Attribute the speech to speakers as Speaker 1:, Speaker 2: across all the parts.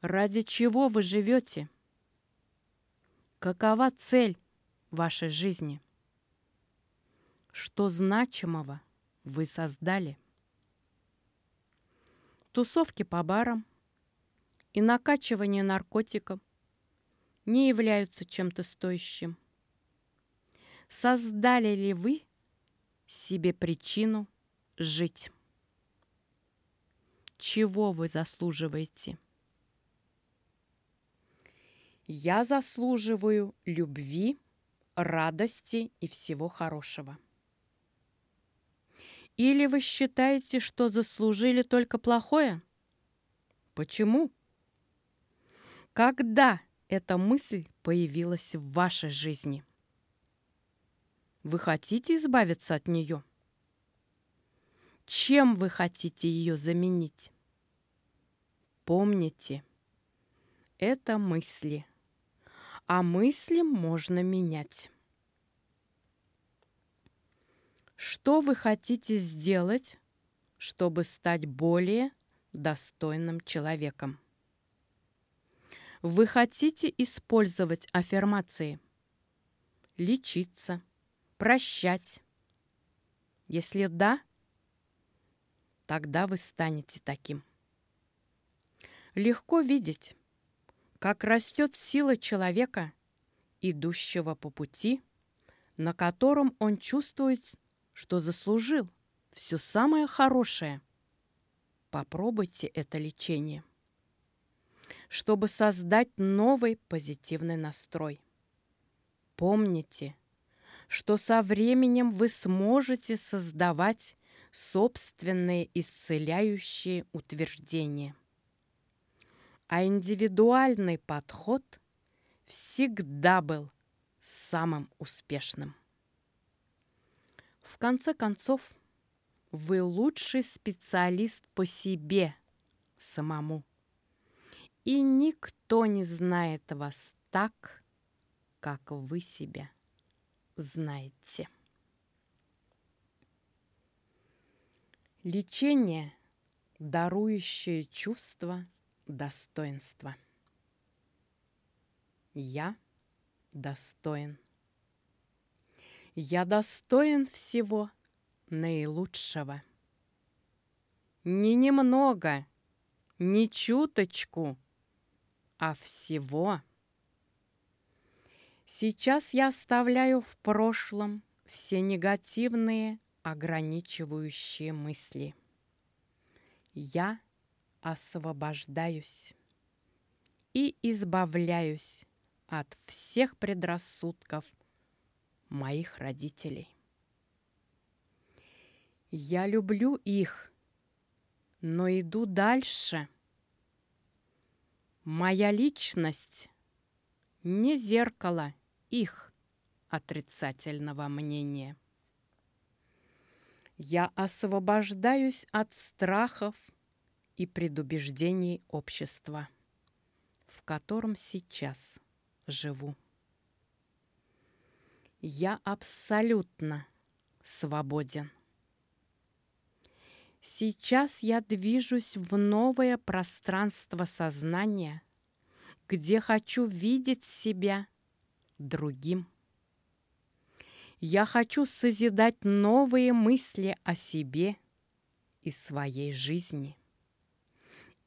Speaker 1: Ради чего вы живете? Какова цель вашей жизни? Что значимого вы создали? Тусовки по барам и накачивание наркотиков не являются чем-то стоящим. Создали ли вы себе причину жить? Чего вы заслуживаете? Я заслуживаю любви, радости и всего хорошего. Или вы считаете, что заслужили только плохое? Почему? Когда эта мысль появилась в вашей жизни? Вы хотите избавиться от нее? Чем вы хотите ее заменить? Помните, это мысли, а мысли можно менять. Что вы хотите сделать, чтобы стать более достойным человеком? Вы хотите использовать аффирмации? Лечиться, прощать? Если да, тогда вы станете таким. Легко видеть, как растет сила человека, идущего по пути, на котором он чувствует, что заслужил все самое хорошее. Попробуйте это лечение, чтобы создать новый позитивный настрой. Помните, что со временем вы сможете создавать собственные исцеляющие утверждения. А индивидуальный подход всегда был самым успешным. В конце концов, вы лучший специалист по себе самому. И никто не знает вас так, как вы себя знаете. Лечение, дарующее чувство достоинства. Я достоин. Я достоин всего наилучшего. Не немного, не чуточку, а всего. Сейчас я оставляю в прошлом все негативные ограничивающие мысли. Я освобождаюсь и избавляюсь от всех предрассудков моих родителей. Я люблю их, но иду дальше. Моя личность не зеркало их отрицательного мнения. Я освобождаюсь от страхов и предубеждений общества, в котором сейчас живу. Я абсолютно свободен. Сейчас я движусь в новое пространство сознания, где хочу видеть себя другим. Я хочу созидать новые мысли о себе и своей жизни.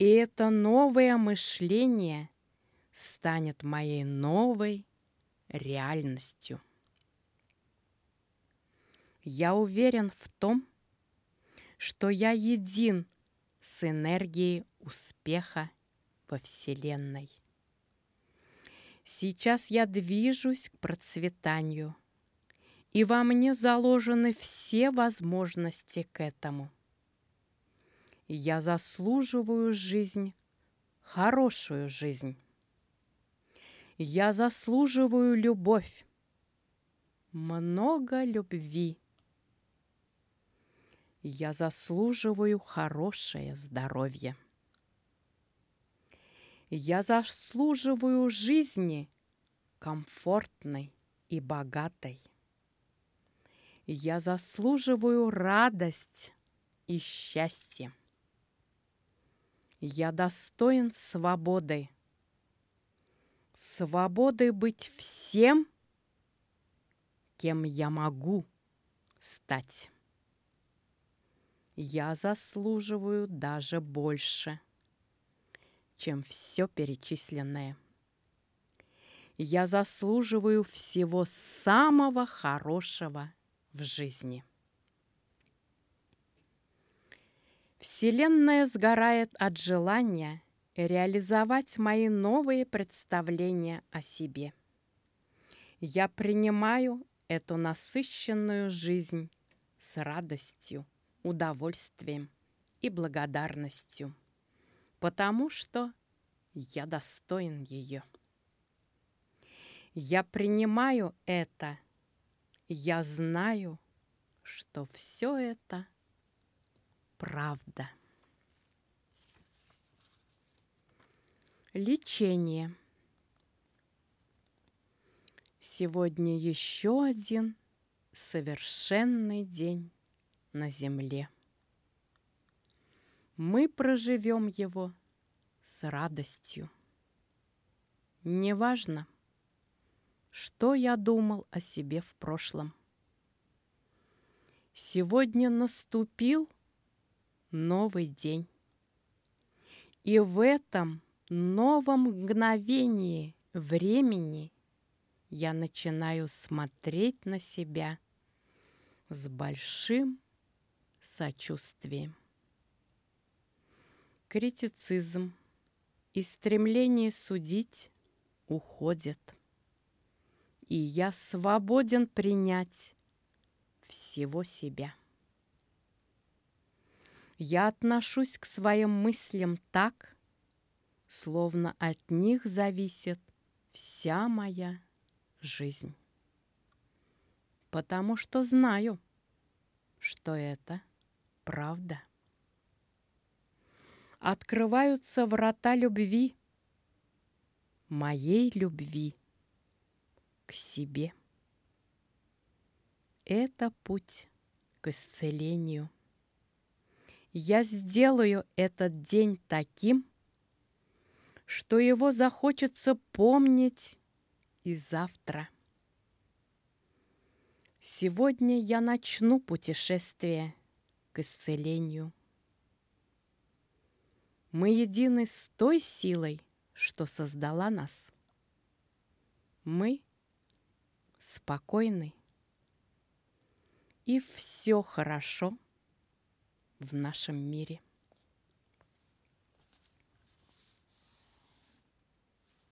Speaker 1: И это новое мышление станет моей новой реальностью. Я уверен в том, что я един с энергией успеха во Вселенной. Сейчас я движусь к процветанию – и во мне заложены все возможности к этому. Я заслуживаю жизнь, хорошую жизнь. Я заслуживаю любовь, много любви. Я заслуживаю хорошее здоровье. Я заслуживаю жизни комфортной и богатой. Я заслуживаю радость и счастье. Я достоин свободы. Свободы быть всем, кем я могу стать. Я заслуживаю даже больше, чем все перечисленное. Я заслуживаю всего самого хорошего в жизни. Вселенная сгорает от желания реализовать мои новые представления о себе. Я принимаю эту насыщенную жизнь с радостью, удовольствием и благодарностью, потому что я достоин ее. Я принимаю это, я знаю, что все это – правда. Лечение. Сегодня еще один совершенный день на земле. Мы проживем его с радостью. Неважно, что я думал о себе в прошлом. Сегодня наступил – новый день. И в этом новом мгновении времени я начинаю смотреть на себя с большим сочувствием. Критицизм и стремление судить уходят. И я свободен принять всего себя. Я отношусь к своим мыслям так, словно от них зависит вся моя жизнь. Потому что знаю, что это правда. Открываются врата любви, моей любви к себе. Это путь к исцелению – я сделаю этот день таким, что его захочется помнить и завтра. Сегодня я начну путешествие к исцелению. Мы едины с той силой, что создала нас. Мы спокойны. И все хорошо – в нашем мире.